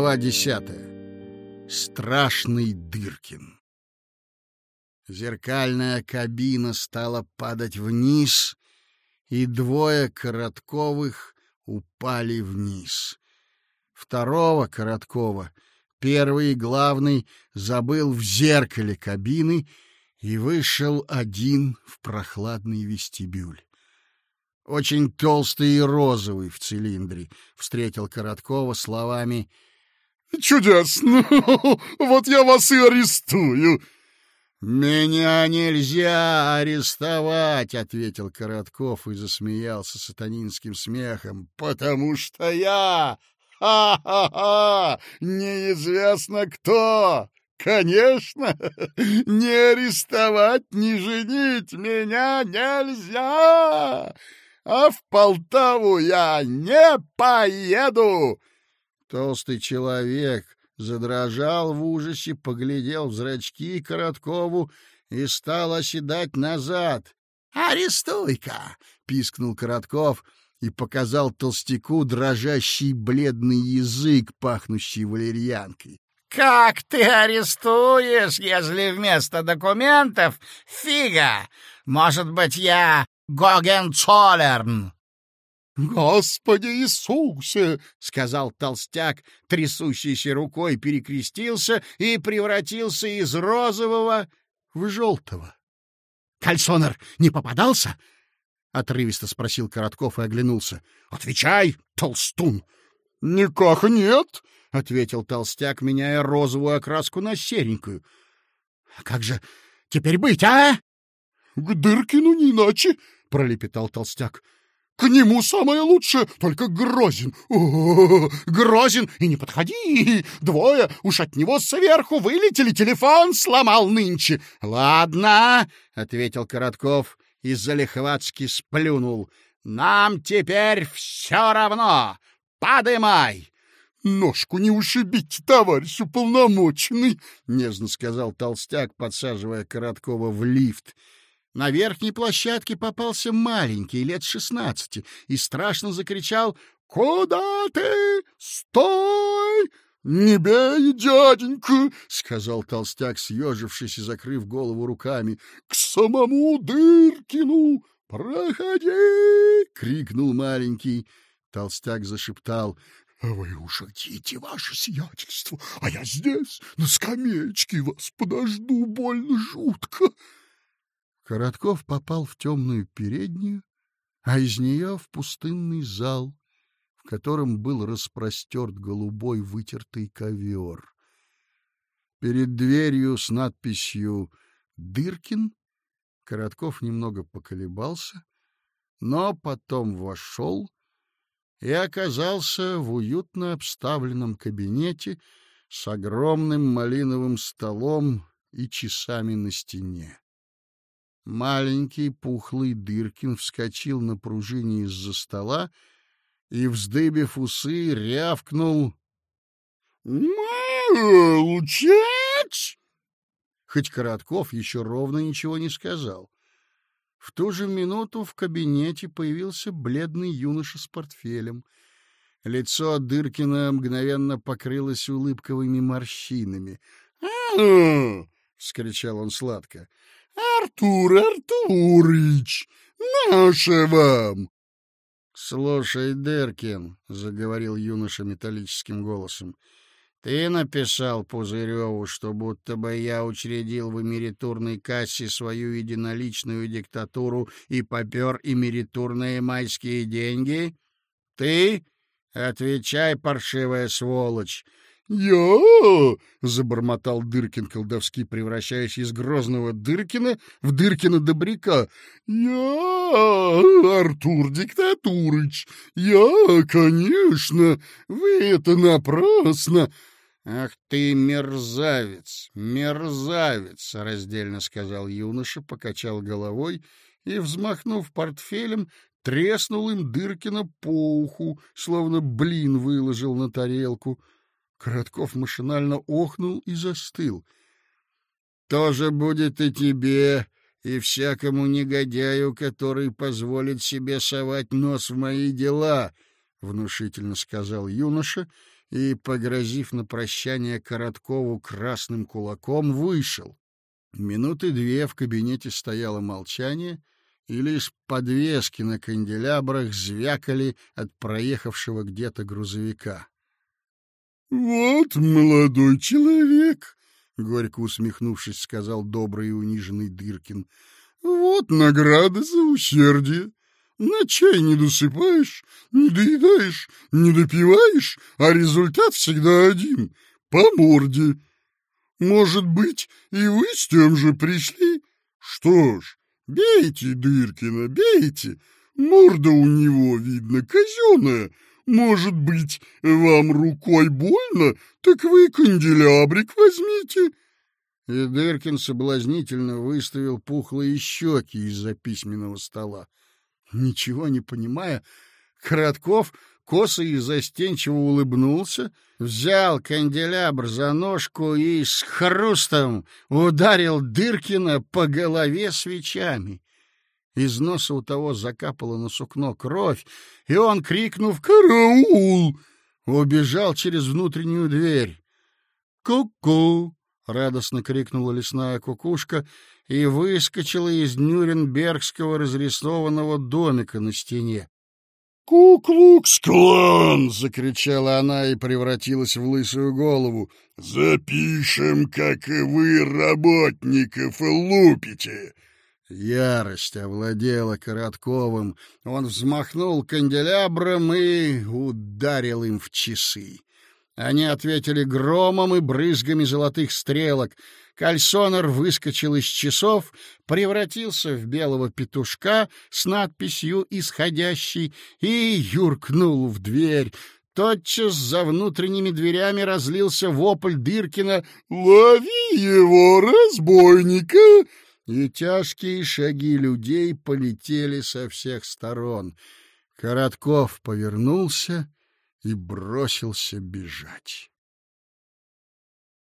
Глава десятая. Страшный Дыркин. Зеркальная кабина стала падать вниз, и двое Коротковых упали вниз. Второго Короткова, первый главный, забыл в зеркале кабины и вышел один в прохладный вестибюль очень толстый и розовый в цилиндре, встретил Короткова словами «Чудесно! Вот я вас и арестую!» «Меня нельзя арестовать!» — ответил Коротков и засмеялся сатанинским смехом. «Потому что я... Ха-ха-ха! Неизвестно кто! Конечно! Не арестовать, не женить меня нельзя!» а в Полтаву я не поеду!» Толстый человек задрожал в ужасе, поглядел в зрачки Короткову и стал оседать назад. «Арестуй-ка!» — пискнул Коротков и показал толстяку дрожащий бледный язык, пахнущий валерьянкой. «Как ты арестуешь, если вместо документов фига? Может быть, я Гогенцоллерн!» «Господи Иисусе!» — сказал толстяк, трясущейся рукой перекрестился и превратился из розового в желтого. «Кальсонер не попадался?» — отрывисто спросил Коротков и оглянулся. «Отвечай, толстун!» «Никак нет!» — ответил толстяк, меняя розовую окраску на серенькую. «Как же теперь быть, а?» «К Дыркину не иначе!» — пролепетал толстяк. К нему самое лучшее, только Грозин. О, Грозин, и не подходи. Двое уж от него сверху вылетели, телефон сломал нынче. Ладно, ответил Коротков и залихватски сплюнул. Нам теперь все равно. Подымай. Ножку не ушибить, товарищ уполномоченный, нежно сказал толстяк, подсаживая Короткова в лифт. На верхней площадке попался маленький, лет шестнадцати, и страшно закричал «Куда ты? Стой!» «Не бей, дяденька!» — сказал толстяк, съежившись и закрыв голову руками. «К самому Дыркину! Проходи!» — крикнул маленький. Толстяк зашептал. — Вы ушатите, ваше сиятельство, а я здесь, на скамеечке, вас подожду больно жутко. Коротков попал в темную переднюю, а из нее в пустынный зал, в котором был распростерт голубой вытертый ковер. Перед дверью с надписью «Дыркин» Коротков немного поколебался, но потом вошел и оказался в уютно обставленном кабинете с огромным малиновым столом и часами на стене. Маленький пухлый Дыркин вскочил на пружине из-за стола и, вздыбив усы, рявкнул «Молчать!» Хоть Коротков еще ровно ничего не сказал. В ту же минуту в кабинете появился бледный юноша с портфелем. Лицо Дыркина мгновенно покрылось улыбковыми морщинами. «А-а-а!» — вскричал он сладко. Артур Артурыч, наше вам! — Слушай, Дыркин, — заговорил юноша металлическим голосом, — ты написал Пузыреву, что будто бы я учредил в эмеритурной кассе свою единоличную диктатуру и попер эмеритурные майские деньги? Ты? Отвечай, паршивая сволочь! «Я!» — забормотал Дыркин колдовски, превращаясь из грозного Дыркина в Дыркина Добряка. «Я, Артур Диктатурыч, я, конечно, вы это напрасно!» «Ах ты, мерзавец, мерзавец!» — раздельно сказал юноша, покачал головой и, взмахнув портфелем, треснул им Дыркина по уху, словно блин выложил на тарелку. Коротков машинально охнул и застыл. — Тоже будет и тебе, и всякому негодяю, который позволит себе совать нос в мои дела, — внушительно сказал юноша и, погрозив на прощание Короткову красным кулаком, вышел. Минуты две в кабинете стояло молчание, и лишь подвески на канделябрах звякали от проехавшего где-то грузовика. — Вот молодой человек, — горько усмехнувшись, сказал добрый и униженный Дыркин. — Вот награда за усердие. На чай не досыпаешь, не доедаешь, не допиваешь, а результат всегда один — по морде. Может быть, и вы с тем же пришли? Что ж, бейте Дыркина, бейте. Морда у него, видно, казенная. Может быть, вам рукой больно, так вы канделябрик возьмите. И Дыркин соблазнительно выставил пухлые щеки из-за письменного стола. Ничего не понимая, Коротков косо и застенчиво улыбнулся, взял канделябр за ножку и с хрустом ударил Дыркина по голове свечами. Из носа у того закапала на сукно кровь, и он, крикнув «Караул!», убежал через внутреннюю дверь. «Ку-ку!» — радостно крикнула лесная кукушка и выскочила из Нюрнбергского разрисованного домика на стене. «Ку-клукс-клан!» — закричала она и превратилась в лысую голову. «Запишем, как и вы работников лупите!» Ярость овладела Коротковым. Он взмахнул канделябром и ударил им в часы. Они ответили громом и брызгами золотых стрелок. Кальсонер выскочил из часов, превратился в белого петушка с надписью «Исходящий» и юркнул в дверь. Тотчас за внутренними дверями разлился вопль Дыркина «Лови его, разбойника!» И тяжкие шаги людей полетели со всех сторон. Коротков повернулся и бросился бежать.